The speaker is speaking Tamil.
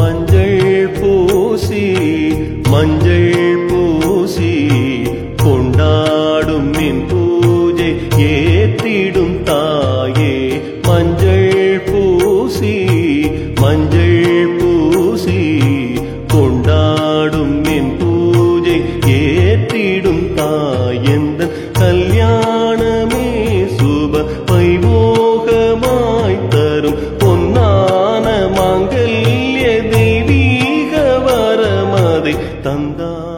மஞ்சள் பூசி மஞ்சள் பூசி கொண்டாடும் என் பூஜை ஏத்திடும் தாயே. மஞ்சள் பூசி மஞ்சள் பூசி கொண்டாடும் என் பூஜை ஏத்திடும் தாயெந்த கல்யாணம் 等等。